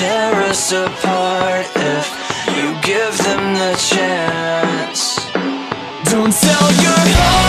tear us apart if you give them the chance. Don't sell your heart.